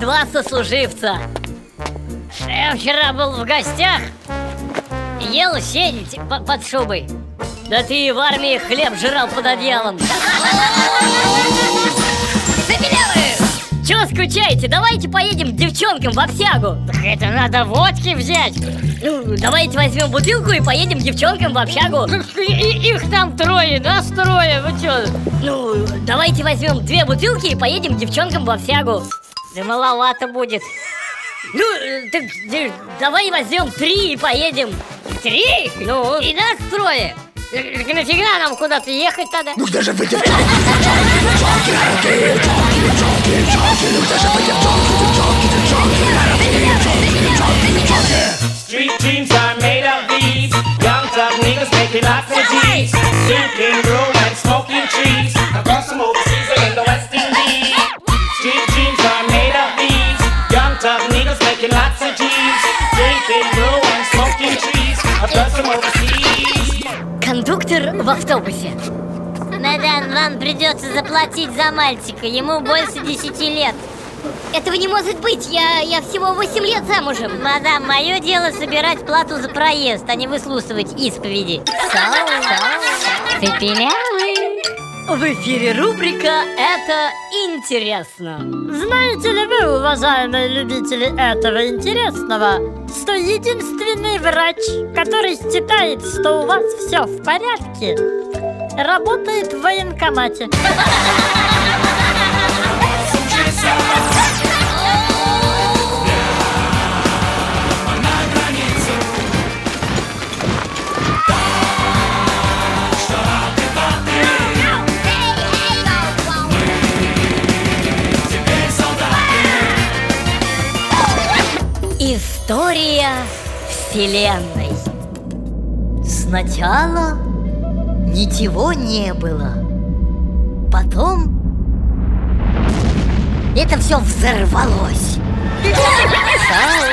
два сослуживца. Я вчера был в гостях Ел сенить под шубой. Да ты в армии хлеб жрал под одеялом Чего скучаете? Давайте поедем к девчонкам в общагу Так это надо водки взять Ну, давайте возьмем бутылку и поедем к девчонкам в общагу и, Их там трое, нас трое, вы чё? Ну, давайте возьмем две бутылки и поедем к девчонкам в общагу Да маловато будет Ну, так давай возьмем три и поедем Три? Ну? И нас трое нафига нам куда-то ехать тогда? Ну где же вы, девчонки, девчонки, девчонки, девчонки, девчонки, ну где же вы, девчонки, девчонки, девчонки, девчонки, девчонки, Street dreams are made of these Young tough niggas making lots of G's Drinking brew and smoking trees Across some overseas and in the West Indies Street dreams are made of these Young tough niggas making lots of G's Drinking brew and smoking trees Across some overseas Кондуктор в автобусе. Мадам, вам придется заплатить за мальчика Ему больше десяти лет. Этого не может быть, я, я всего 8 лет замужем. Мадам, мое дело собирать плату за проезд, а не выслушивать исповеди. Ты пилявый В эфире рубрика «Это интересно» Знаете ли вы, уважаемые любители этого интересного, что единственный врач, который считает, что у вас все в порядке, работает в военкомате? История Вселенной. Сначала ничего не было. Потом это все взорвалось. Шоу,